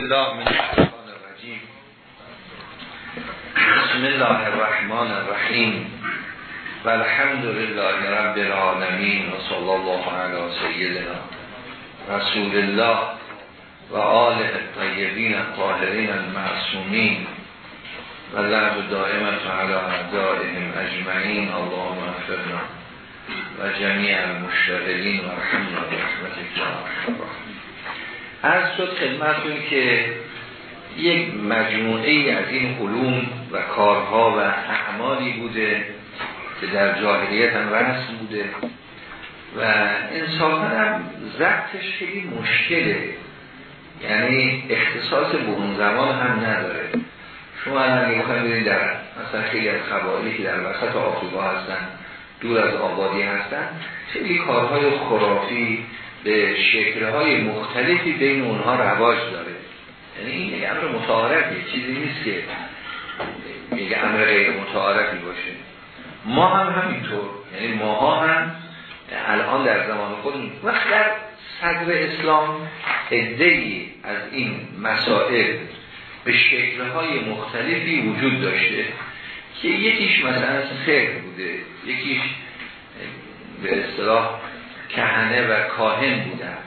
الله من الشیطان الرجیم. بسم الله الرحمن الرحیم. و الحمد لله رب العالمین و صلی الله علی سیدنا رسول الله و آله الطیبین الطاهرین المعصومین و لعب دائمت علی اعدائهم اجمعین. اللهم اغفرنا و جمیع المشتغلین و رحمنا برحمتک یا ارحم از شد خدمتون که یک مجموعه از این علوم و کارها و اعمالی بوده که در جاهلیت هم رسم بوده و انصافا هم ضبطش خیلی مشکله. یعنی اختصاص به اون زمان هم نداره. شما الان می‌خوایم برید در مثلا خیلی از قبایلی که در وسط آفریقا هستن دور از آبادی هستن خیلی کارهای خرافی به شکلهای مختلفی بین اونها رواج داره. یعنی این یک امر متعارفی چیزی نیست که یک امر غیر متعارفی باشه. ما هم همینطور. یعنی ماها هم الان در زمان خود وقت در صدر اسلام ادهی از این مسائل به شکلهای مختلفی وجود داشته که یکیش مثلا خیر بوده. یکیش به اصطلاح کهنه و کاهن بودن.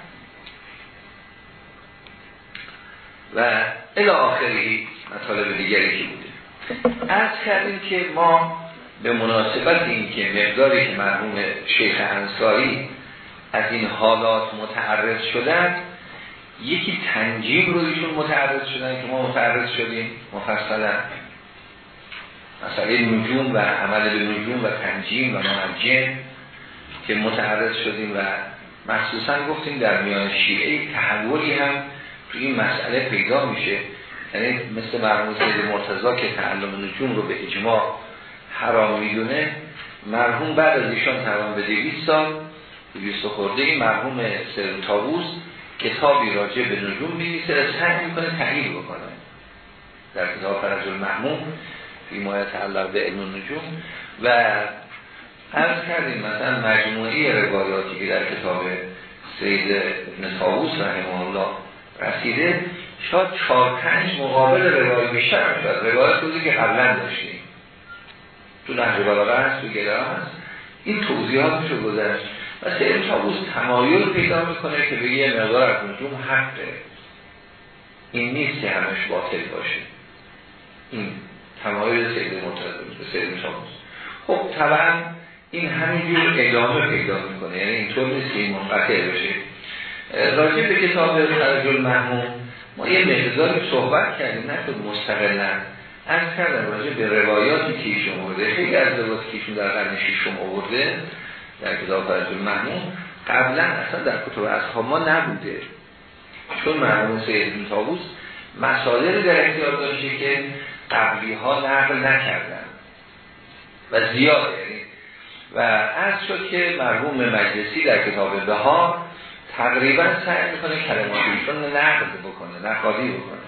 و الی آخری مطالب دیگری که بوده. از کردیم که ما به مناسبت این که مقداری که مرحوم شیخ انصاری از این حالات متعرض شدن یکی تنجیم رو ایشون متعرض شدن که ما متعرض شدیم مفصلا. مسئله نجوم و عمل به نجوم و تنجیم و منجم. که متعرض شدیم و مخصوصا گفتیم در میان شیعه تحولی هم تو این مسئله پیدا میشه. یعنی مثل مرحوم سید مرتضی که تعلم نجوم رو به اجماع حرام می‌دونه مرحوم بعد از ایشان تقریبا به 200 سال 200 خورده این مرحوم سید کتابی راجع به نجوم می‌نویسه سعی می‌کنه تغییر بکنه. در کتاب فرج المحموم فی ما تعلق به علم نجوم و عرض کردیم مثلا مجموعی روایاتی که در کتاب سید ابن طاووس رحمه الله رسیده شاید چهار پنج مقابل روایت بیشتر شد. روایت بودی که قبلا داشتیم. تو نهج بلاغه هست تو گره هست. این توضیحاتش رو گذشت. و سید طاووس تمایل پیدا می‌کنه که بگه یه مقدار از نجوم حقه. این نیست که همش باطل باشه. این تمایل سید مرتضی سید طاووس. خب طبعا این همینجور ادامه پیدا می‌کنه. یعنی اینطور نیست که این منقطع بشه. راجع به کتاب خرج المحموم ما یه مقدار صحبت کردیم نه که مستقلا از کردم راجع به روایاتی که ایشون آورده. خیلی از روایاتی که ایشون در قرن ششم آورده در کتاب خرج المحموم قبلا اصلا در کتب اصحاب ما نبوده. چون مرحوم سید طاووس مسائلی در اختیار داشته که قبلی ها نقل نکردن. و زیاده. یعنی و از شد که مرحوم مجلسی در کتاب بهار تقریبا سعی می‌کنه کلمات ایشون نقد بکنه نقادی بکنه.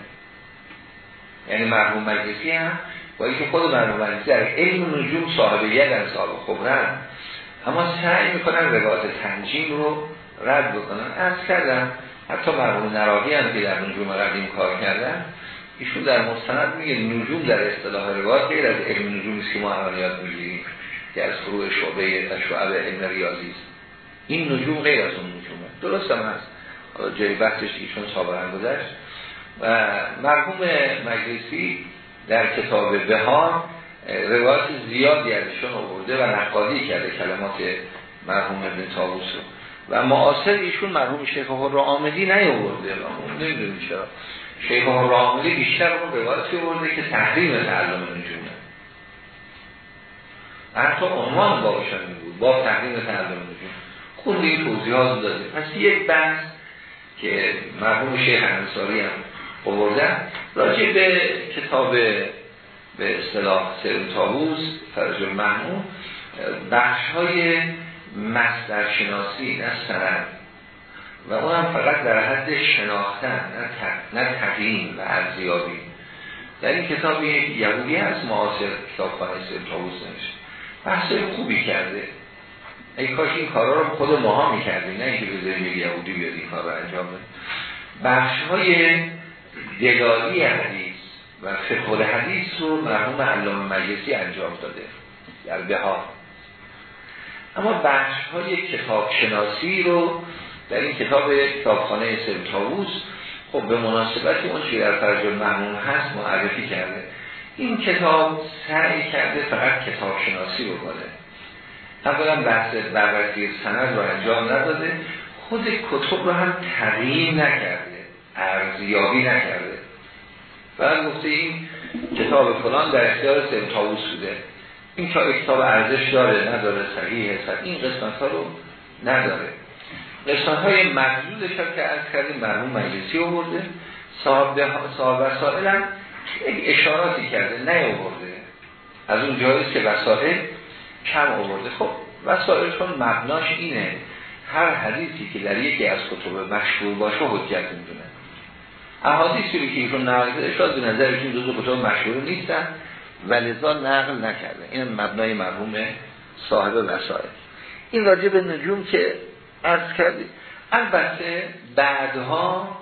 یعنی مرحوم مجلسی هم با اینکه خود مرحوم مجلسی در علم نجوم صاحب یدن صاحب خبرن اما سعی می‌کنن روایت تنجیم رو رد بکنن. از کردم حتی مرحوم نراقی هم که در نجوم ردیم کار کردن ایشون در مستند میگه نجوم در اصطلاح روایت غیر از علم نجوم که ما یاد می‌گیریم. که از فروع شعبه شعب علم ریاضی است. این نجوم غیر از اون نجومه. درست هم هست. جای بحثش ایشون سابقا گذشت. و مرحوم مجلسی در کتاب بهار روایت زیادی ازشون آورده و نقادی کرده کلمات مرحوم ابن طاووس رو. و معاصر ایشون مرحوم شیخ آمدی نیاورده و نمی‌دونی چرا. شیخ آمدی بیشتر اون روایتی آورده که تحریم تعلم نجومه. حتی عنوان بابشان می بود. با تحریم تعلم نجوم خود این توضیحات داده. پس یک بحث که مرحوم شیخ انصاری هم آوردن. راجع به کتاب به اصطلاح سر طاووس فرج المحموم بخش های مصدر شناسی نه سند. و اونم فقط در حد شناختن نه تقییم و ارزیابی. در این کتاب یک یهودی هست معاصر کتاب خانه سر طاووس نوشته. بحث خوبی کرده. ای کاش این کارا رو خود ماها می‌کردیم. نه اینکه بذاریم یهودی بیاد این کار رو انجام بده. بخش های دلالی حدیث و فقه حدیث رو مرحوم علامه مجلسی انجام داده. در بهار اما بخش های کتاب شناسی رو در این کتاب کتابخانه سلطاووس خب به مناسبت اون چی در ترجمه محموم هست معرفی کرده. این کتاب سعی کرده فقط کتاب شناسی رو کنه اولا بحث بررسی سند رو انجام نداده خود کتب رو هم تغییر نکرده ارزیابی نکرده. فقط گفته این کتاب فلان در اختیار سلطاووس بوده. این کتاب ارزش داره نداره صحیح. هست این قسمت ها رو نداره. قسمت های مجدودش که از کردیم مرموم مجلسی آورده. صاحب, صاحب وسائل هم اشاراتی کرده نه آورده از اون جایی که وسائل کم آورده. خب وسائل چون مبناش اینه. هر حدیثی که در یکی از کتب مشهور باشه حجت می‌دونه. احادیثی که ایشون نقل کرده شاید به نظرشون جزو کتب مشهور نیستن ولذا نقل نکرده. این مبنای مرحوم صاحب وسائل. این راجع به نجوم که عرض کردی. البته بعدها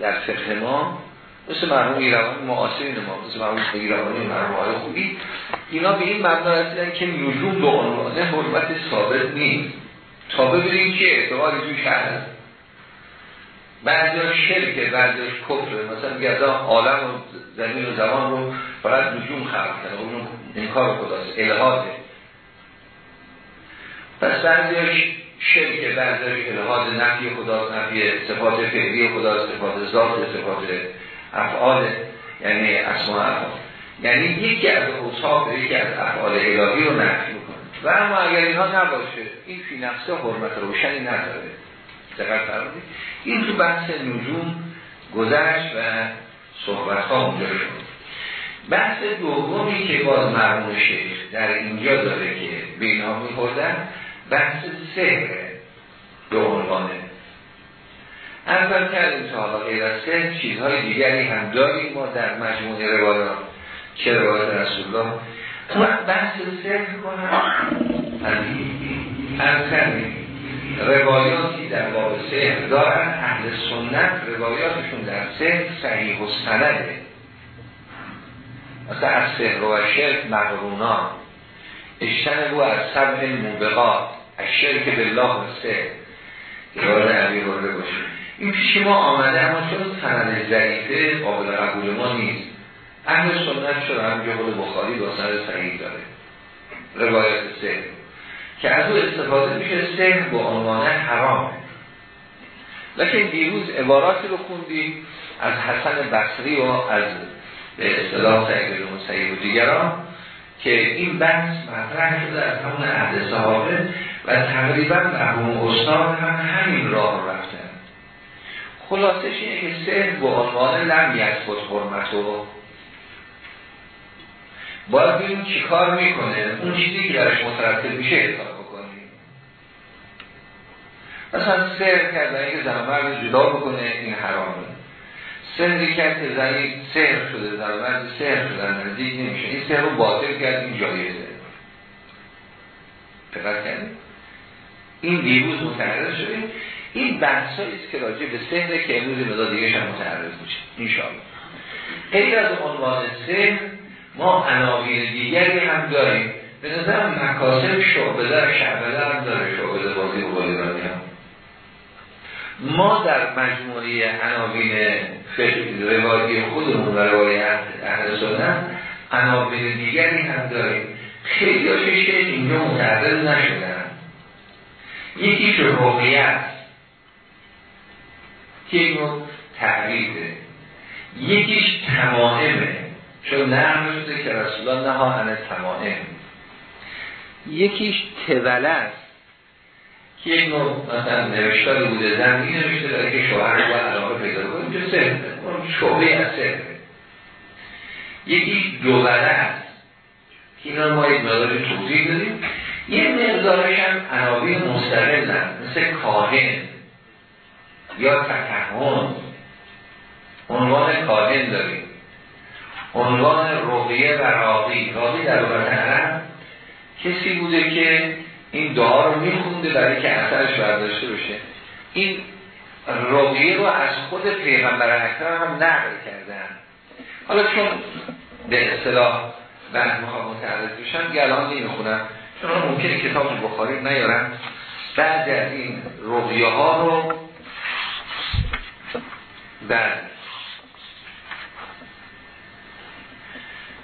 در فقه ما مثل مرحوم ایروانی معاصرین ما مثل مرحوم ایروانی مرحوم های خوبی اینا به این مبنا رسیدن که نجوم به عنوان حرمت ثابت نیست. تا ببینیم که اعتباری توش هست. بعضی شرکه بعضی کفره. مثلا میگه از عالم و زمین و زمان رو فقط نجوم خلق کنه اون انکار خداست الهاده پس بعضی شرک بعضی الهاد نفی خداست نفی صفات فعلی خداست صفات ذات صفات افعال یعنی اسماء افعال. یعنی یکی از اوصاف یکی از افعال الهی رو نفی می‌کنه. و اما اگر اینها نباشه این فی نفسه حرمت روشنی نداره. دقیق فرمودید؟ این تو بحث نجوم گذشت و صحبت ها اونجا شد بحث دومی که باز مرمون شیخ در اینجا داره که بینا میخوردن بحث سهر به عنوانه. اول کردیم تا حالا غیر از چیزهای دیگری هم داریم ما در مجموعه روایات. که روایات رسول الله و بحث سهر کنم از کردیم. روایاتی در باب سهر دارن. اهل سنت روایاتشون در سهر صحیح و سنده. مثلا از سهر و شرک مقرونان اشتن بو از سبع موبقات. از شرک بالله و سهر یاد عبی برده باشه این پیش ما آمده اما چون سند ضعیفه قابل قبول ما نیست. اهل سنت شده همجا خود بخاری با سند صحیح داره. روایت سهر که از او استفاده میشه سهر به عنوان حرام. لیکن دیروز عباراتی رو خوندیم از حسن بصری و از به اصطلاح سعید و دیگران که این بحث مطرح شده از همون عهد صحابه و تقریبا مرحوم استاد هم همین راه رفتن خلاصش اینه که سهر به عنوان لم یثبت حرمت باید ببینیم چی کار می‌کنه. اون چیزی که درش مترتب میشه حساب بکنیم. مثلا سهر کردن که زن مرد جدا بکنه این حرامه. سهری کرد که زنی سهر شده زن مرد سهر شدن نزدیک نمیشه. این سهر رو باطل کرد این جایزه. دقت کردیم این دیروز متعرض شده. این بحثایی است که راجع به سهره که امروز مداد دیگه هم متعرض میشه انشاءالله. غیر از عنوان سهر ما عناوین دیگری هم داریم. به نظر مکاسب شعبه در شعبه هم داره شعبه بازی و بازیرانی هم. ما در مجموعه عناوین روایتی خودمون و روایت اهل سنت عناوین دیگری هم داریم. خیلی هاشش که اینجا متعرض نشدن. یکیش رویت که اینو تحریفه یکیش تمائمه. چون نه شده که رسول الله نها همه تمائم. یکیش توله است که یک نوع مثلا نوشتاری بوده زن این نوشته داره که شوهر رو علاقه پیدا کنه. اینجا سهره اون شعبه از سهره یکیش دوله است که اینا ما یک مقداری توضیح داریم یه مقدارش هم عناوین مستقل مثل کاهن. یا تکهن. عنوان کاهن داریم. عنوان رقیه و راقی راقی در لغت عرب کسی بوده که این دعا رو میخونده برای که اثرش برداشته بشه. این رقیه رو از خود پیغمبر اکرم هم نقل کردن. حالا چون به اصطلاح بند می‌خوام متعرض بشن گلان نمی‌خونم. چون ممکنه کتاب بخاری نیارن بعد از این رقیه ها رو بعد.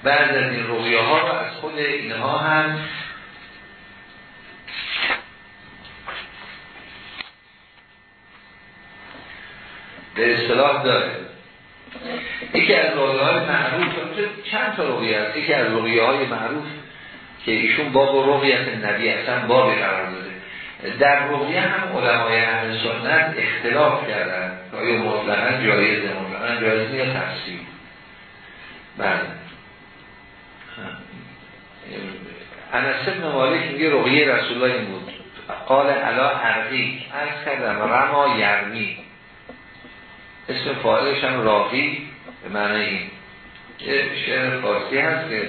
بعد از این رقیه ها رو از خود اینها هم به اصطلاح داره. یکی از رویه های معروف چند تا رویه هست یکی از رویه های معروف که ایشون باب رویت نبی اصلا بابی قرار داده. در رویه هم علمای اهل سنت اختلاف کردن. که آیا مطلقا جایزه مطلقا جایزه یا تفسیر؟ بله. انس ابن مالک میگه رقیه رسول الله این بود. قال علا عرقی از کردم رما یرمی. اسم فاعلش هم راقی به معنی این. شعر فارسی هست که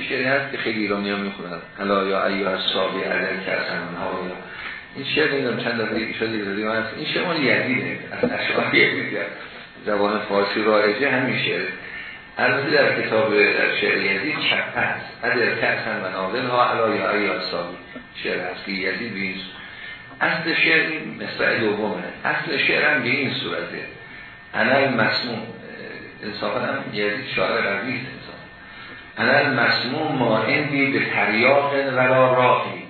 شعری هست که خیلی ایرانی ها می‌خونن. علا یا ایو از صابی علیه کسن ها این شعر نیدم چند دفعه شده دادیم. هست این شعر مال یزیده. از اشعار یزیده. زبان فارسی رایجه همین شعر. البته در کتاب در شعر یزید چپ هست. ادر کسن و ناظر ها علا یا ایو از صابی شعر هست که یزید بیست اصل شعر مصرع دومه. اصل شعر هم به این صورته. انال مسموم انصافا هم یزید شاعر قوی انصاف. انال مسموم ما اندی به تریاق ولا راقی.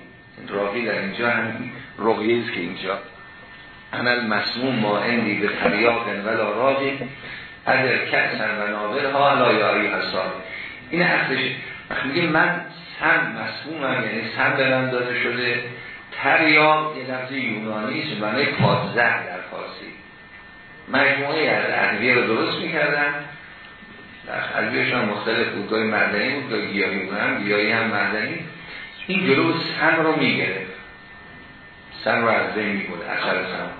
راقی در اینجا هم رقیه که اینجا. انال مسموم ما اندی به تریاق ولا راقی ادر کسن و نابر ها علا یاری حساب این اصلش میگه من سم مسمومم یعنی سم به من داده شده تریاق یه لفظ یونانی است معنی پادزه در فارسی. مجموعه از ادویه رو درست می‌کردن. در ادویهشان مختلف بود. گاهی مردنی بود گاهی گیاهی بودن گیاهی هم مردنی این جلو سن رو می‌گرفت. سن رو از بین میبود اثر سن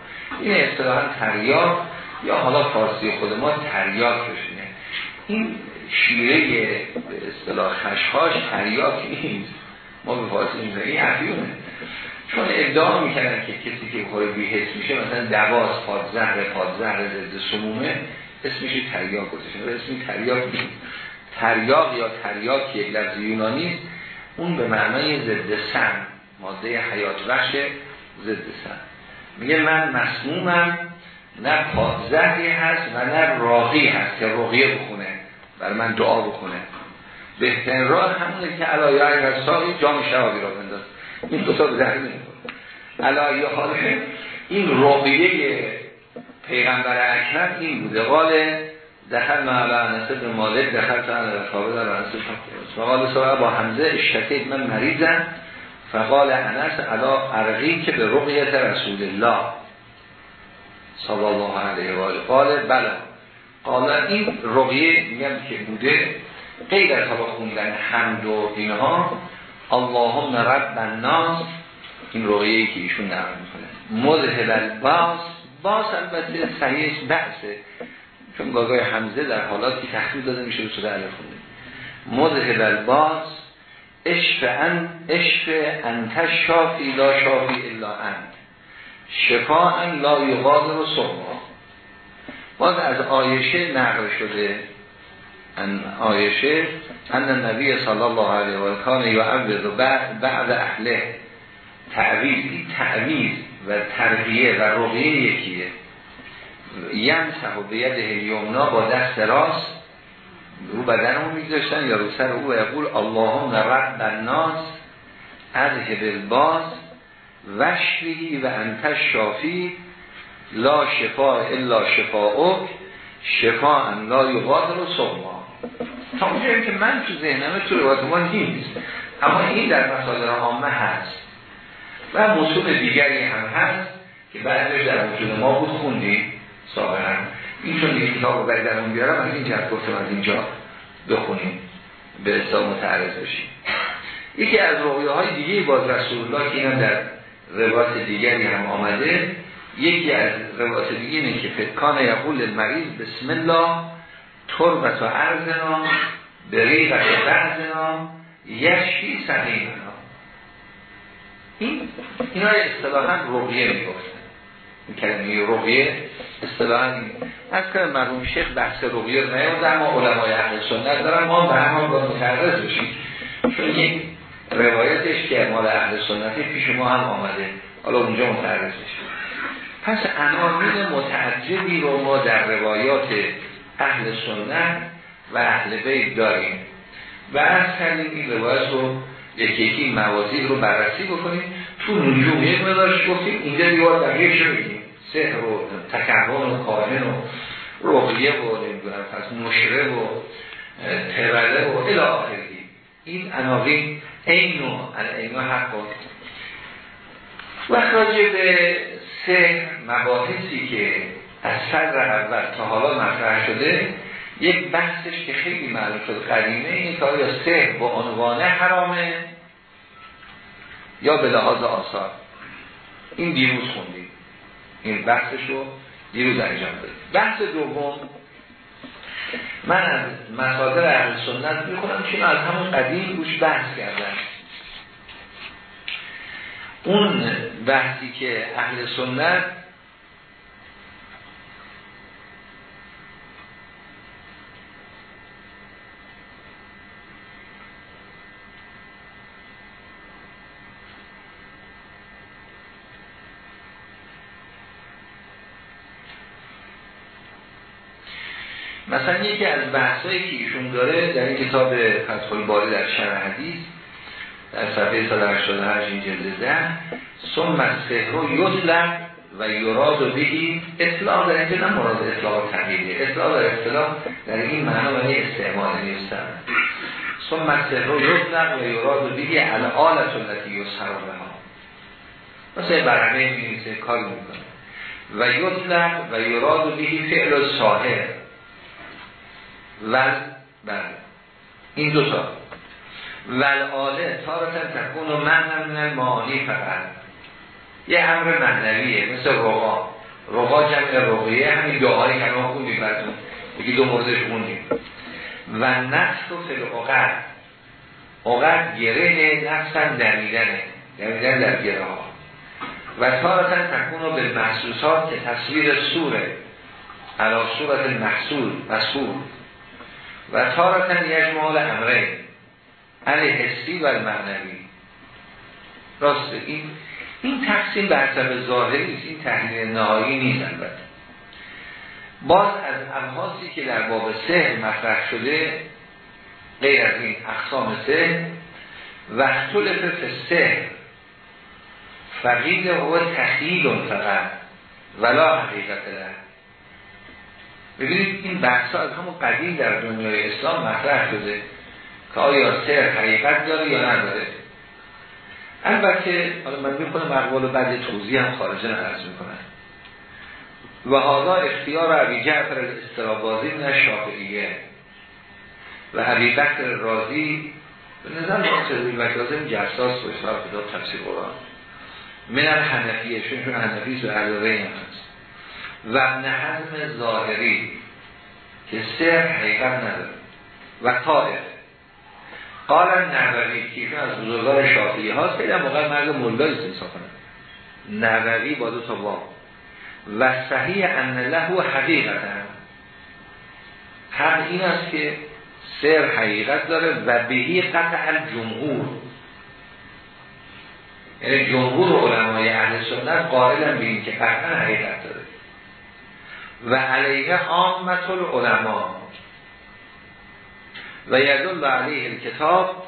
این اصطلاحا تریاق یا حالا فارسی خود ما تریاق بشینه این شیره به اصطلاح خشخاش تریاق نیست. ما به فارسی میگه این چون ادعا می‌کنن که کسی که خوری بیهست میشه مثلا دواز پادزهر پادزهر ضد سمومه اسمش تریاق گذاشته. و اسمی تریاق نیست. تریاق یا تریاق یک لفظ یونانی اون به معنای ضد سم ماده حیات بخش ضد میگه من مسمومم نه پادزهری هست و نه راقی هست که رقیه بخونه برای من دعا بکنه بهترین راه همونه که علایه های جام شوابی را بنداز. این دو تا در علایه حال این رقیه پیغمبر اکرم این بوده. قال دخل معلا انسه به مالک دخل تا انه رفابه در انسه فقال سوال با حمزه اشتکید من مریضم. فقال انس علا عرقی که به رقیت رسول الله صلی الله علیه و آله. قال بلا قال این رقیه میگم که بوده غیر از خوندن حمد و اینها اللهم رب الناس این رویه که ایشون نقل می‌کنه. مذهب الباس. باس البته صحیحش بحثه. چون گاگای حمزه در حالاتی تحقیل داده میشه به صورت الف مذهب الباس اشف ان اشف انت شافی لا شافی الا انت. ان لا یغادر صحبا باز از آیشه نقل شده. ان آیشه ان نبی صلی الله علیه و کان یعوذ بعد اهله. تعویز تعویز و تربیه و رقیه یکیه. یمسح و بید یمنا با دست راست رو بدن رو میگذاشتن یا رو سر او یقول اللهم رب الناس از باز وشفی و انت شافی لا شفا الا شفاءک شفا ان لا یغادر و صحبا تا اونجایی که من تو ذهنمه تو روایت ما نیست اما این در مصادر عامه هست و مصول دیگری هم هست که بعدش در وجود ما بود خوندیم سابقا. این چون یک کتاب رو برای اون بیارم از این جهت گفتم از اینجا بخونیم. به اصلا متعرض بشیم. یکی از رویه های دیگه باز رسول الله که این در روایت دیگری هم آمده یکی از روایت دیگه اینه که فکان یقول مریض بسم الله تربت و عرضنا بریغت و بعضنا یشی سقیمنا این اینا اصطلاحا رویه می‌گفتن. این کلمه رقیه اصطلاحا از که مرحوم شیخ بحث رقیه رو نیورده اما علمای اهل سنت دارن ما به همان با متعرض بشیم. چون یک روایتش که مال اهل سنتی پیش ما هم آمده. حالا اونجا متعرض بشیم. پس عناوین متعجبی رو ما در روایات اهل سنت و اهل بیت داریم. و از کردیم این روایت رو یکی یکی موازی رو بررسی بکنیم. تو نجوم یک مدارش گفتیم اینجا دیوار دقیق شو سهر و تکهن و کاهن و رقیه و نمی‌دونم پس نشره و تبله و الى آخری این عناوین این و این حق و راجع به سه مباحثی که از صدر اول تا حالا مطرح شده یک بحثش که خیلی معلوم شد قدیمه این که آیا سه با عنوان حرامه یا به لحاظ آثار. این دیروز خوندیم. این بحثش رو دیروز انجام دادیم. بحث دوم من از مصادر اهل سنت می‌کنم که از همون قدیم روش بحث کردم اون بحثی که اهل سنت مثلا یکی از بحثایی که ایشون داره در این کتاب فتح باری در شرح حدیث در صفحه 188 این جلد ده ثم سهر و یطلق و یراد و بگی اطلاع. در اینجا نه مراد اطلاع تغییری اطلاع در اطلاع در این معنا و استعمال نیستن. ثم و یطلق و یراد و بگی الالت التي یسهر ها مثلا برنامه می کار می‌کنه. و یطلق و یراد و بگی فعل ساهر ول بله. این دو تا. ول آله تارتن تکون و من من معانی فقط. یه امر معنویه مثل رقا. رقا جمع رقیه همین دعایی که ما خوندیم براتون. یکی دو موردش خوندیم. و نفس و فل عقد گره نفسن دمیدنه. دمیدن در گره ها و تارتن تکون به محسوسات که تصویر سوره. علا صورت محصول مسئول. و تارتن یجمال امره علی حسی و معنوی راست این این تقسیم بر حسب ظاهری نیست. این تحلیل نهایی نیست البته. باز از ابحاثی که در باب سه مطرح شده غیر از این اقسام سه و اختلف سه فقید هو تخیل فقط. ولا حقیقت له. ببینید این بحث از همون قدیم در دنیای اسلام مطرح شده که آیا سر حقیقت داره یا نداره. البته حالا من می‌کنم مقبول بعد توضیح هم خارجه عرض می‌کنم. و حالا اختیار عبی جعفر الاسترابازی من شافعیه و عبی بکر رازی به نظر ما بکر این جرساس و اشتراف کتاب تفسیر قرآن. من الحنفیه چون حنفی و علاوه هم هست. و ابن حزم ظاهری که سر حقیقت نداره و طائف قال نووی که از بزرگان شافعی هاست خیلی موقع مرگ مولای انصافا نووی با دو تا با و صحیح ان له حقیقت هم این است که سر حقیقت داره و بهی قطع الجمهور. یعنی جمهور علمای اهل سنت قائلن به این که قطعا حقیقت داره. و علیه عامت العلماء. و یدل علیه الکتاب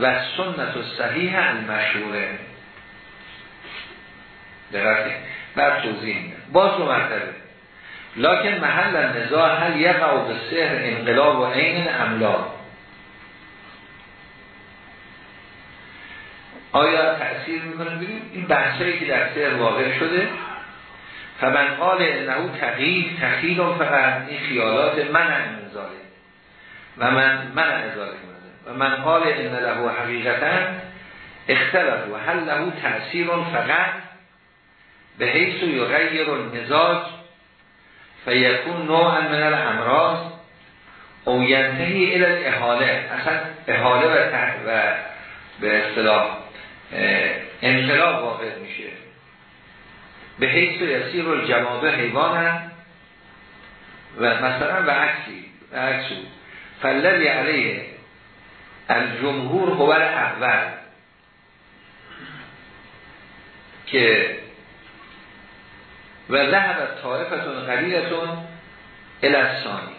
و سنت و صحیح المشهوره دقیقه بر توضیح باز دو مرتبه. لکن محل نزاع هل یقع به سهر انقلاب و عین املا. آیا تأثیر می‌کنه؟ ببینیم. این بحثایی که در سهر واقع شده فمن قال انه تغییر تخیل فقط این خیالات من انزاله. و من من ازاله و من قال ان له حقیقتا اختلف و هل له تأثیر فقط به حیث یغیر المزاج فیکون نوعا من الامراض او ینتهی الى الاحاله. اصلا احاله و, و به اصطلاح انقلاب واقع میشه. به حیث یسیر رو جوابه حیوان و مثلا به عکسی به عکسو فلذی علیه الجمهور هو اول که و ذهب طایفتون قلیلتون الاسانی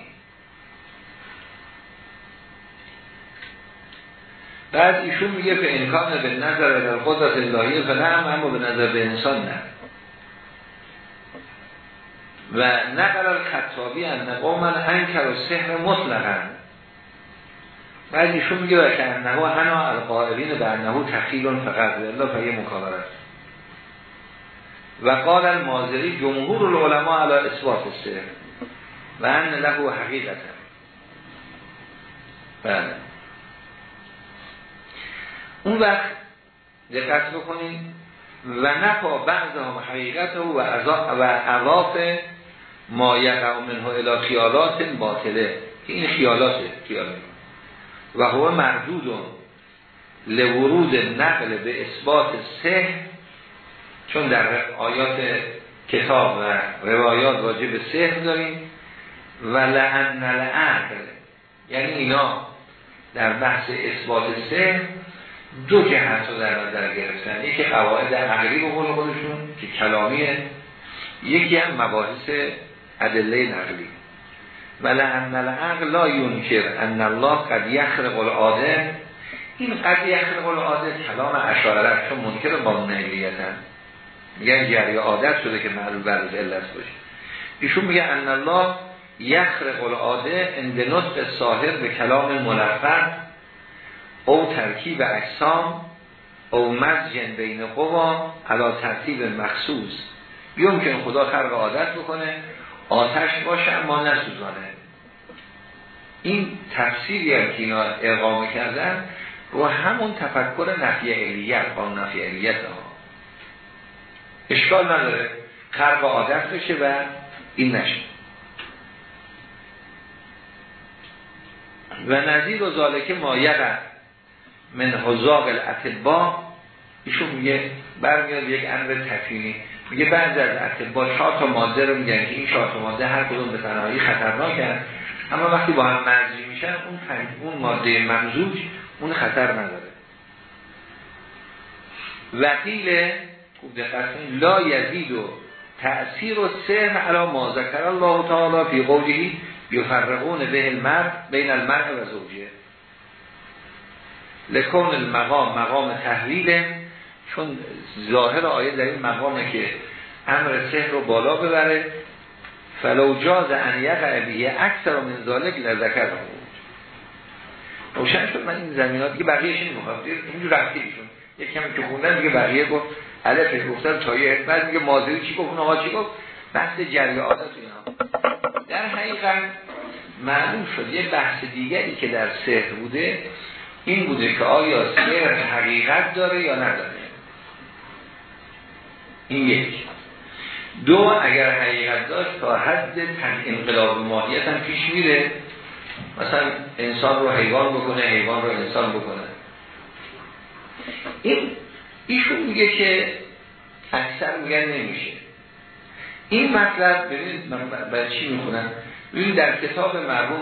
بعد ایشون میگه به امکان به نظر در قدرت اللهی و نه اما به نظر به انسان نه. و نقل خطابی ان قومن انکر و سحر مطلقا. بعد ایشون میگه که انهو هنا القائلین به انهو تخیل فقط الله فیه مکابرت و قال المازری جمهور العلماء علی اثبات السحر. و ان له حقیقتا. بله. اون وقت دقت بکنید و نفا بعض هم حقیقت و عواف ما یقع منه الى خیالات باطله که این خیالاته خیاله. و هو مردود لورود نقل به اثبات سه چون در آیات کتاب و روایات واجب سه داریم. و لعن العقل یعنی اینا در بحث اثبات سه دو جهت رو در نظر گرفتن. یکی قواعد عقلی به قول خودشون که کلامیه. یکی هم مباحث ادله نقلی. ولی ان العقل لا ينکر ان الله قد یخرق العاده این قد یخرق العاده کلام اشاعره چون منکر با نقلیتن میگن جری عادت شده که معلوم بر علت باشه. ایشون میگه ان الله یخرق العاده اند نطق ساهر به کلام ملفظ او ترکیب اجسام او مزجن بین قوا علا ترتیب مخصوص. که خدا خرق عادت بکنه آتش باشه اما نسوزانه. این تفسیری که اینا اقامه کردن رو همون تفکر نفی علیت با نفی علیت ها اشکال نداره. خرق عادت بشه و این نشه. و نظیر و ذالکه مایقه من حضاق الاتبا ایشون میگه برمیاد یک امر تکوینی. میگه بعد از اتبا چهار تا ماده رو میگن که این چهار تا ماده هر کدوم به تنهایی خطرناکن اما وقتی با هم مرزی میشن اون اون ماده ممزوج اون خطر نداره. وقیل خوب دقت لا یزید و تأثیر و سه علا ما ذکر الله تعالی فی قولی یفرقون به المرء بین المرء و زوجه. لکون المقام مقام تحویل چون ظاهر آیه در این مقامه که امر سحر رو بالا ببره فلو جاز ان یقع بیه اکثر من ذالک لذکر روشن شد من این زمینات دیگه بقیهش نمی‌خوام اینجور رفتی ایشون یک کمی که خوندن دیگه بقیه گفت الف گفتن تایه بعد میگه مازری چی گفت؟ اونها چی گفت؟ بحث جری عادت اینا. در حقیقت معلوم شد یه بحث دیگری که در سحر بوده این بوده که آیا سحر حقیقت داره یا نداره. این یک. دو اگر حقیقت داشت تا حد تن انقلاب ماهیت هم پیش میره. مثلا انسان رو حیوان بکنه حیوان رو انسان بکنه. این ایشون میگه که اکثر میگن نمیشه. این مطلب ببینید من برای چی می‌خونم؟ ببینید در کتاب مرحوم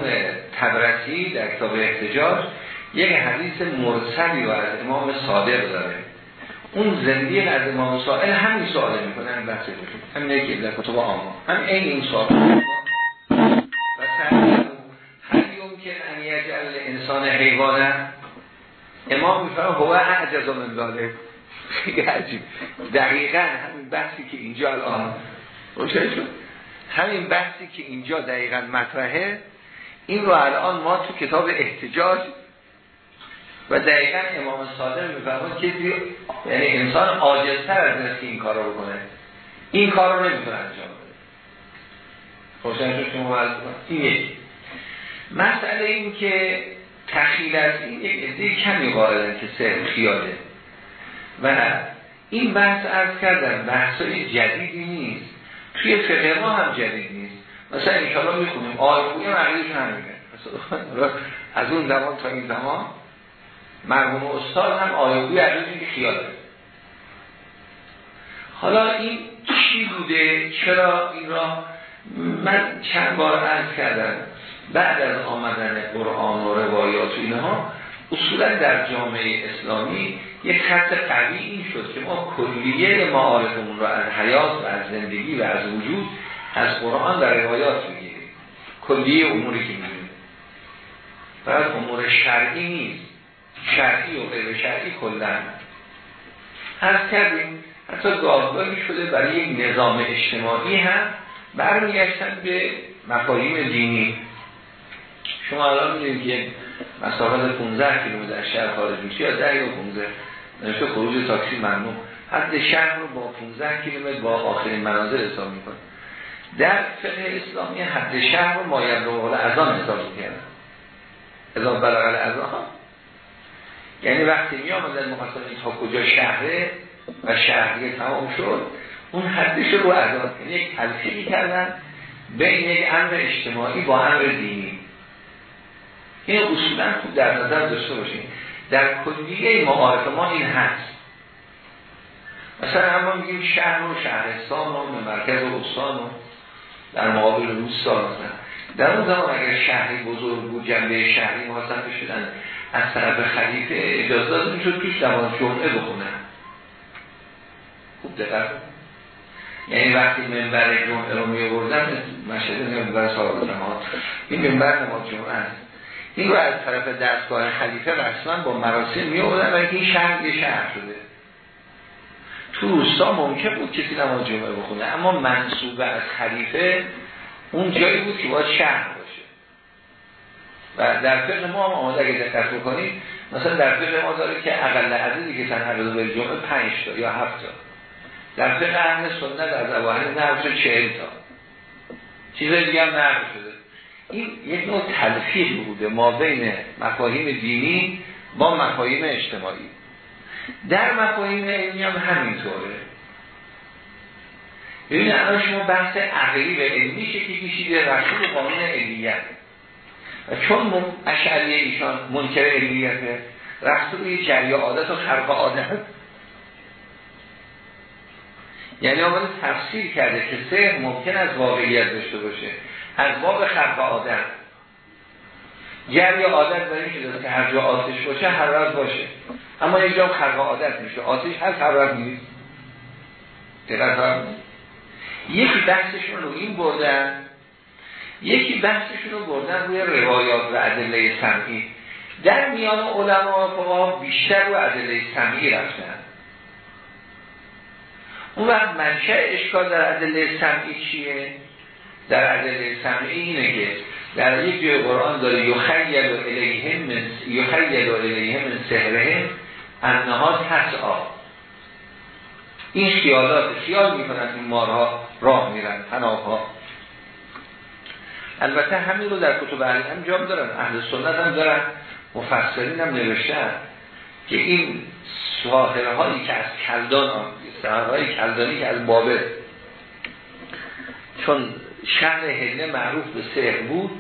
تبرسی در کتاب احتجاج یک حدیث مرسلی و از امام صادق داره. اون زندگی از امام سائل همین سوال می‌کنه همین بحث همین یکی در کتب آما هم این این سوال. و یوم که ان یجعل انسان حیوانه امام میفرم هو اعجز من داره خیلی عجیب. دقیقا همین بحثی که اینجا الان همین بحثی که اینجا دقیقا مطرحه این رو الان ما تو کتاب احتجاج و دقیقا امام صادق میفرماد که یعنی انسان عاجزتر از این این کار رو بکنه این کار رو نمی‌تونه انجام بده. خوشن شد شما این یک. مسئله این که تخیل از این یک عده کمی قائلن که سر خیاله. و این بحث از کردن بحثای جدیدی نیست. توی فقه ما هم جدید نیست. مثلا انشاءالله می‌خونیم. آیقوی مقیدش هم میگن از اون زمان تا این زمان مرحوم استاد هم آیوی از خیال داره. حالا این چی بوده؟ چرا این را من چند بار عرض کردم بعد از آمدن قرآن و روایات و اینها اصولا در جامعه اسلامی یک خط قوی این شد که ما کلیه معارفمون را از حیات و از زندگی و از وجود از قرآن و روایات می‌گیریم. کلیه اموری که می‌گیریم. فقط امور شرعی نیست. شرعی و غیر شرعی کلن از کردیم حتی گاهگاهی شده برای یک نظام اجتماعی هم برمیگشتن به مفاهیم دینی. شما الان می‌دونید که مسافت 15 کیلومتر شهر خارج میشه یا 10 یا 15 نوشته خروج تاکسی ممنوع. حد شهر رو با 15 کیلومتر با آخرین مناظر حساب می‌کنه. در فقه اسلامی حد شهر رو ماید رو حال از آن حساب می‌کنه اضافه بلغل از یعنی وقتی می آمدن مخصوصا تا کجا شهره و شهریه تمام شد اون حدش رو آن یعنی یک تلفیقی کردن بین یک امر اجتماعی با امر دینی. این اصولا خوب در نظر داشته باشیم در کلیه معارف ما این هست. مثلا اما میگیم شهر و شهرستان و مرکز و استان و در مقابل روستا مثلا. در اون زمان اگر شهری بزرگ بود جنبه شهری محاسن شدن از طرف خلیفه اجازه داده می‌شد توش دوان جمعه بخونن. خوب دقت یعنی وقتی منبر جمعه رو می آوردن مشهد منبر صاحب این منبر نماز جمعه است. این رو از طرف دستگاه خلیفه رسما با مراسم می آوردن و این شهر یه شهر شده. تو روستا ممکن بود کسی نماز جمعه بخونه اما منصوبه از خلیفه اون جایی بود که باید شهر و در فقه ما هم آماده اگه دقت بکنید مثلا در فقه ما داره که اقل عددی که تنهر به جمعه پنج تا یا هفت تا. در فقه اهل سنت از اواهن نقل شد چهل تا. چیزای دیگه هم نقل شده. این یک نوع تلفیق بوده ما بین مفاهیم دینی با مفاهیم اجتماعی. در مفاهیم علمی هم همینطوره. ببینید الان شما بحث عقلی و علمی شکلی کشیده؟ رسول قانون علیت. و چون اشعری ایشان منکر علیته رسول روی جری عادت و خرق عادت. یعنی آمده تفسیر کرده که سه ممکن از واقعیت داشته باشه. از باب خرق عادت. جری عادت برای شده که هر جا آتش باشه هر روز باشه. اما یک جا خرق عادت میشه. آتش هست هر روز نیست. یکی بحثشون رو این بردن یکی بحثشون رو بردن روی روایات و ادله سمعی. در میان علما و بیشتر رو ادله سمعی رفتن. اون وقت منشه اشکال در ادله سمعی چیه؟ در ادله سمعی اینه که در یک جای قرآن داره یخیل و الیهم یخیل و الیهم من سهرهم انها تسعا. این خیالات خیال می‌کنن این مارها راه میرن ها البته همین رو در کتب اهل هم دارن. اهل سنت هم دارن. مفسرین هم نوشتن که این سواهره هایی که از کلدان سواهره های کلدانی که از بابه چون شهر هله معروف به سهر بود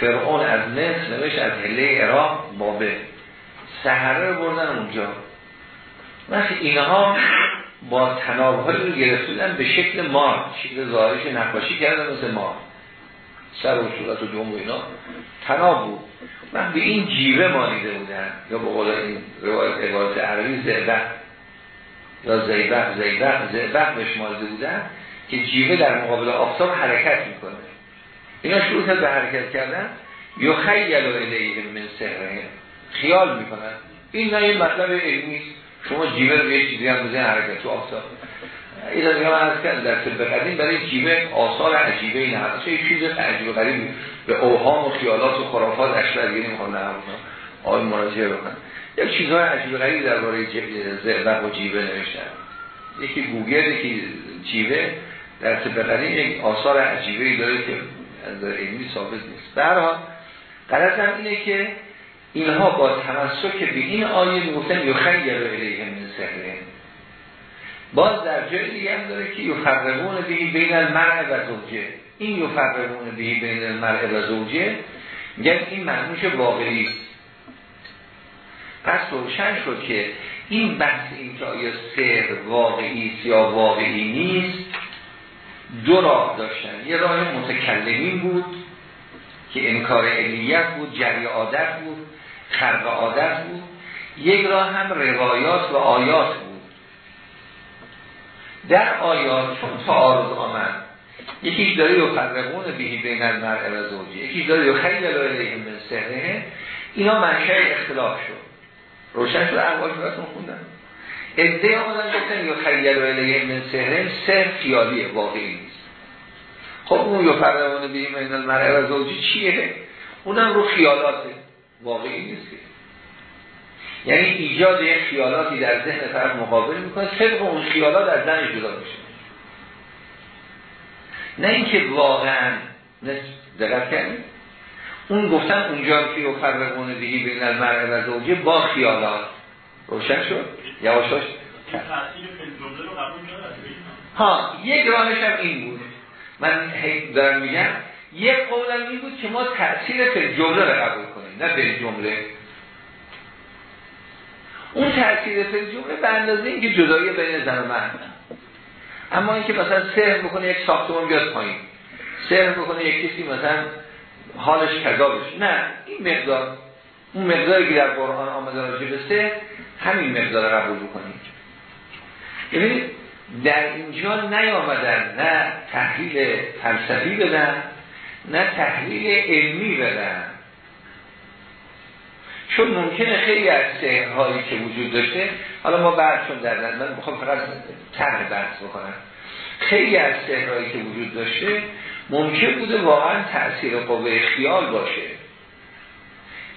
فرعون از مصر نوشت از هله عراق بابه سهره رو بردن اونجا. وقتی اینها با تنابهایی رو گرفتودن به شکل مار شکل ظاهرش نقاشی کردن مثل مار. سر و صورت و جمع و اینا. تناب بود. من به این جیوه مانیده بودن یا به قول این روایت عبارت عربی زعبق یا زیبق زیبق زیبق بهش مانیده بودن که جیوه در مقابل آفتاب حرکت می‌کنه. اینا شروع به حرکت کردن. یا خیل و من سهره خیال می‌کنن. این نه این مطلب علمی شما جیوه رو یه چیزی هم بزنید حرکت تو آفتاب. این دیگه من از در طب قدیم برای جیوه آثار عجیبه این هست چه چیز عجیب و غریب به اوهام و خیالات و خرافات اشتر دیگه نمی‌خوام مراجعه بکنن یک چیزهای عجیب غریب درباره زعبق و جیوه نوشتن. یکی گوگل یکی جیوه. در طب قدیم یک آثار عجیبه ای داره که از علمی ثابت نیست. در حال هم اینه که اینها با تمسک به این آیه می‌گفتن یخیر الیه من سهره باز در جای دیگه هم داره که یفرقون بهی بین المرء و زوجه. این یفرقون بهی بین المرء و زوجه میگن این معنوش واقعی. است پس روشن شد که این بحث این که آیا سر واقعی یا واقعی نیست دو راه داشتن. یه راه متکلمین بود که انکار علیت بود جری عادت بود خرق عادت بود. یک راه هم روایات و آیات بود. در آیات چون تعارض آمد. یکیش داره و فرقون بهی بین المرء و زوجی یکیش داره و خیلی لایه من سهره اینا منشه اختلاف شد. روشن شد احوال براتون خوندم. ادعای آمدن گفتن یا خیلی لایه من سهره سر خیالیه واقعی نیست. خب اون یا فرقون بهی بین المرء و زوجی چیه؟ اونم رو خیالاته واقعی نیست یعنی ایجاد یک خیالاتی در ذهن طرف مقابل می‌کنه. صدق اون خیالات از زن جدا میشه. نه اینکه واقعا دقت کنید اون گفتن اونجا که و فرقون دیگه بین المرء و زوجه با خیالات. روشن شد؟ یواشاش ها یک راهش هم این بود. من دارم میگم یک قولم این بود که ما تأثیر جمله رو قبول کنیم نه به جمله اون تأثیر فی جمله به اندازه اینکه جدایی بین زن و مرد. اما اینکه مثلا سهر بکنه یک ساختمان بیاد پایین. سهر بکنه یک کسی مثلا حالش کذا بشه نه این مقدار اون مقداری که در قرآن آمده راجع به سهر همین مقدار قبول بکنیم. یعنی در اینجا نیامدن نه تحلیل فلسفی بدن نه تحلیل علمی بدن. چون ممکنه خیلی از سهرهایی که وجود داشته حالا ما بعد چون در من می‌خوام فقط طرح بحث بکنم. خیلی از سهرهایی که وجود داشته ممکن بوده واقعا تأثیر قوه خیال باشه.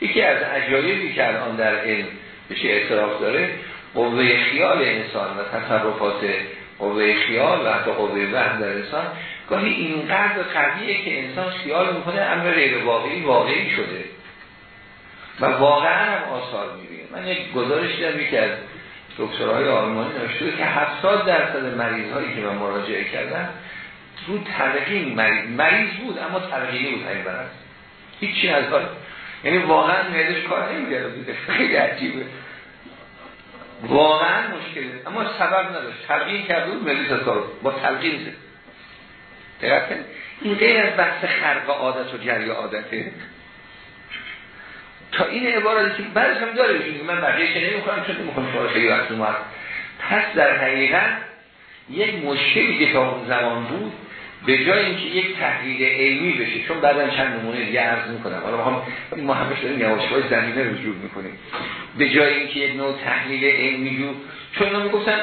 یکی از عجایبی که الان در علم بشه اعتراف داره قوه خیال انسان و تصرفات قوه خیال و حتی قوه وهم در انسان گاهی اینقدر قویه که انسان خیال می‌کنه امر غیر واقعی واقعی شده. و واقعا هم آثار می‌بینه من یک گزارش دیدم یکی از دکترهای آلمانی نوشته که 70 درصد مریض هایی که من مراجعه کردم رو تلقین مریض مریض بود اما تلقینی بود این برست هیچی از حال یعنی واقعا معدش کار نمیگرد خیلی عجیبه. واقعا مشکله اما سبب نداشت. تلقین کرده بود مریض کار با تلقین زد. این غیر از بحث خرق عادت و جری عادته تا این عبارتی که بعضی هم داره من بقیه که نمی‌خوام چون نمی‌خوام شما خیلی وقت اومد پس در حقیقت یک مشکلی که تا اون زمان بود به جای اینکه یک تحلیل علمی بشه چون بعدا چند نمونه دیگه عرض می‌کنم. حالا ما هم ما همش داریم یواش‌های زمینه رجوع می‌کنیم. به جای اینکه یک نوع تحلیل علمی جو چون اینا می‌گفتن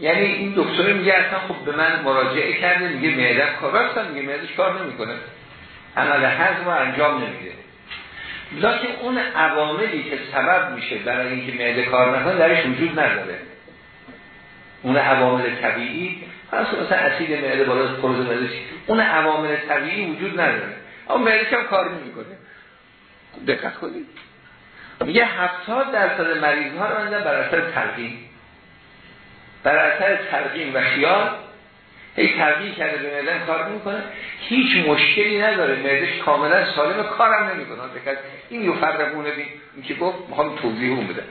یعنی این دکتر میگه اصلا خب به من مراجعه کرده میگه معده کار میگه معدهش کار نمی‌کنه. عمل هضم انجام نمیده. لکن اون عواملی که سبب میشه برای اینکه معده کار نکنه درش وجود نداره. اون عوامل طبیعی پس مثلا اسید معده بالا پروز معده اون عوامل طبیعی وجود نداره. اما معده هم کار نمی‌کنه. دقت کنید. میگه 70 درصد مریض ها رو بر اثر تلقین. بر اثر تلقین و خیال هی ترقیه کرده به معده کار می‌کنه. هیچ مشکلی نداره. معدش کاملا سالم کارم نمی‌کنه. این یو فرقونه بی این که گفت می‌خوام توضیح اون بده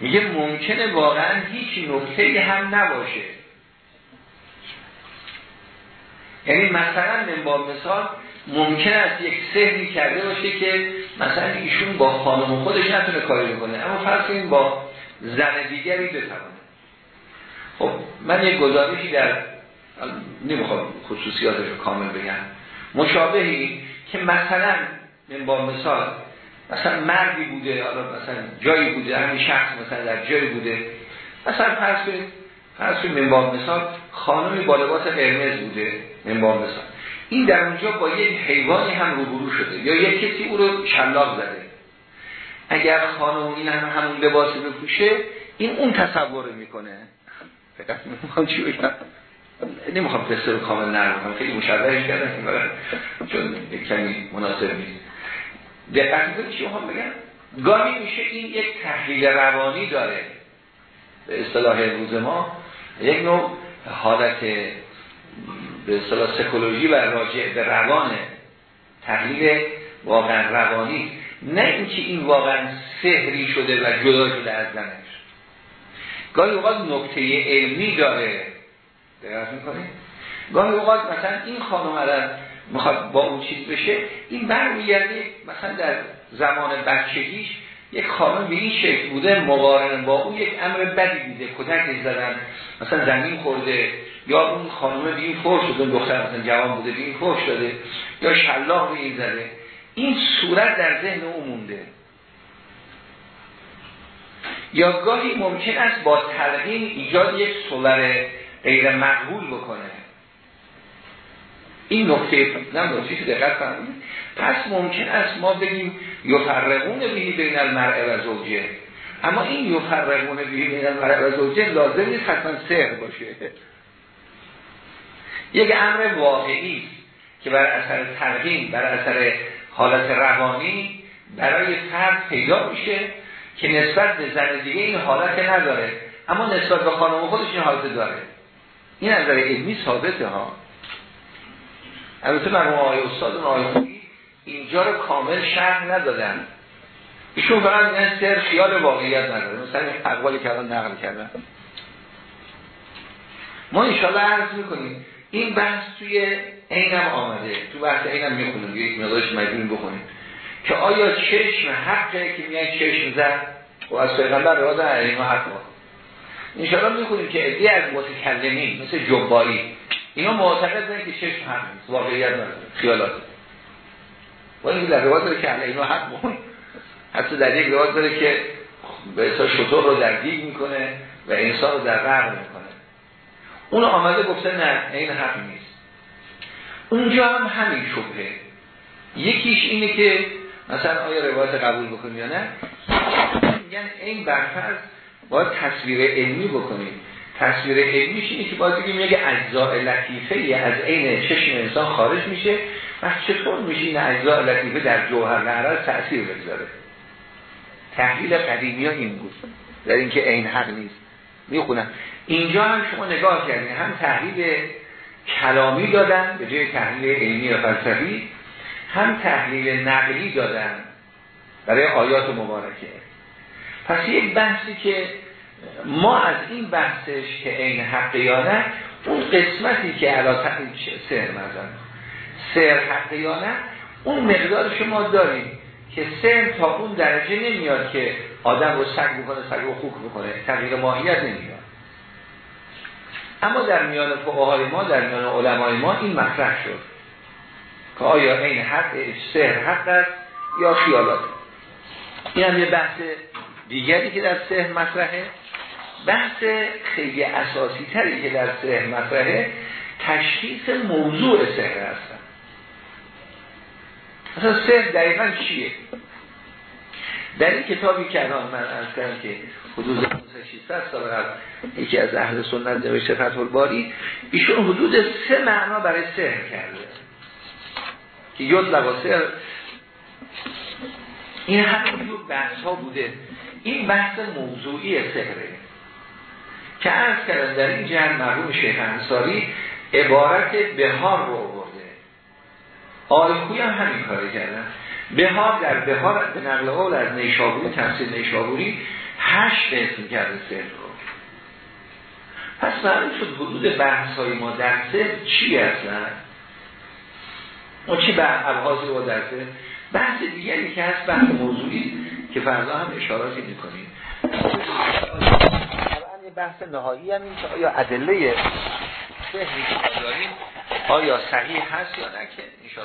میگه ممکنه واقعا هیچ نکته هم نباشه. یعنی مثلا من با مثال ممکن است یک سهری کرده باشه که مثلا ایشون با خانم خودش نتونه کاری بکنه. اما فرض این با زن دیگری بتونه. خب من یک گزارشی در نمی‌خوام خصوصیاتش رو کامل بگم. مشابهی که مثلا با مثال مثلا مردی بوده حالا مثلا جایی بوده همین شخص مثلا در جایی بوده. مثلا فرض کنید فرض کنید با مثال خانمی با لباس قرمز بوده من با مثال. این در اونجا با یک حیوانی هم روبرو شده یا یک کسی او رو شلاق زده. اگر خانم این هم همون لباس بپوشه این اون تصور می‌کنه. فقط می‌خوام چی بگم؟ نمی‌خوام قصه رو کامل نرم خیلی مشابهش کردم چون کمی مناسب نیست. دقت کنید چی هم بگم؟ گاهی میشه این یک تحلیل روانی داره. به اصطلاح روز ما یک نوع حالت به اصطلاح سکولوژی و راجع به روان تحلیل واقعا روانی. نه اینکه این واقعا سهری شده و جدا شده از زنش گاهی اوقات نکته علمی داره. دقیق می‌کنه گاهی اوقات مثلا این خانم الان می‌خواد با اون چیز بشه این برمیگرده مثلا در زمان بچگیش یک خانم به این شکل بوده مقارن با اون یک امر بدی دیده کتک زدن مثلا زمین خورده یا اون خانم به این فرش شده دختر مثلا جوان بوده به این فرش داده یا شلاق به این زده. این صورت در ذهن او مونده. یا گاهی ممکن است با تلقین ایجاد یک صور غیر مقبول بکنه. این نکته نه نکته دقت فرمودید. پس ممکن است ما بگیم یفرقون بهی بین المرء و زوجه. اما این یفرقون بهی بین المرء و زوجه لازم نیست حتما سهر باشه. یک امر واقعی که بر اثر تلقین بر اثر حالت روانی برای فرد پیدا میشه که نسبت به زن دیگه این حالت نداره. اما نسبت به خانم خودش این حالت داره. این از نظر علمی ثابته ها. البته مرحوم آقای استاد آقای اینجا رو کامل شرح ندادن. ایشون فقط میگن سر خیال واقعیت نداره. مثلا این اقوالی که الان نقل کردن. ما انشاءالله عرض می‌کنیم این بحث توی اینم آمده. تو بحث اینم می‌خونیم. یک مقدارش مجبوریم بخونیم. که آیا چشم حقه که میگن چشم زد و از پیغمبر علیه ما حق انشاءالله می‌خونیم که ادی از متکلمین مثل جبایی. اینا معتقد که چشم حق نیست. واقعیت نداره. خیالات. و این در رواد داره که علیه ما حق بخون حتی در یک رواد داره که به شطور رو در دیگ می‌کنه و انسان رو در غرق می‌کنه. اون آمده گفته نه این حق نیست. اونجا هم همین شبهه. یکیش اینه که مثلا آیا روایت قبول بکنیم یا نه؟ میگن این برفرض باید تصویر علمی بکنیم تصویر علمیش اینه که باید بگیم یک اجزاء لطیفه ای از عین چشم انسان خارج میشه. و چطور میشه این اجزاء لطیفه در جوهر نهرال تأثیر بگذاره؟ تحلیل قدیمی ها این بود. در اینکه این حق نیست. می‌خونم. اینجا هم شما نگاه کردین هم تحلیل کلامی دادن به جای تحلیل علمی و فلسفی هم تحلیل نقلی دادن برای آیات مبارکه. پس یک بحثی که ما از این بحثش که این حق یا نه اون قسمتی که علا سر مزن سر حق یا نه اون مقدار شما داریم که سر تا اون درجه نمیاد که آدم رو سگ بکنه سگ رو خوک بکنه. تغییر ماهیت نمیاد. اما در میان فقهای ما در میان علمای ما این مطرح شد که آیا این حق سهر حق است یا خیالات؟ این هم یه بحث دیگری که در سهر مطرحه بحث خیلی اساسی تری که در سهر مطرحه تشخیص موضوع سهر هستن اصلا سهر دقیقا چیه؟ در این کتابی که الان من از کردم که حدود 600 سال قبل یکی از اهل سنت نوشته فتح الباری ایشون حدود سه معنا برای سهر کرده. که یاد لباسه این همین جور بحث ها بوده. این بحث موضوعی سهره که از کردن در این جهن مرحوم شیخ انصاری عبارت بهار رو برده آلکوی هم همین کاره کردن. بهار در بهار به نقل قول از نیشابوری تفسیر نیشابوری هشت اسم کرده سهر رو. پس معلوم شد حدود بحث های ما در سهر چی هستن؟ ما چی به ابحاظی رو در سهر بحث دیگری که هست بحث موضوعی که فردا هم اشاراتی می‌کنیم. طبعا بحث نهایی هم این که آیا ادله سهری که داریم آیا صحیح هست یا نه که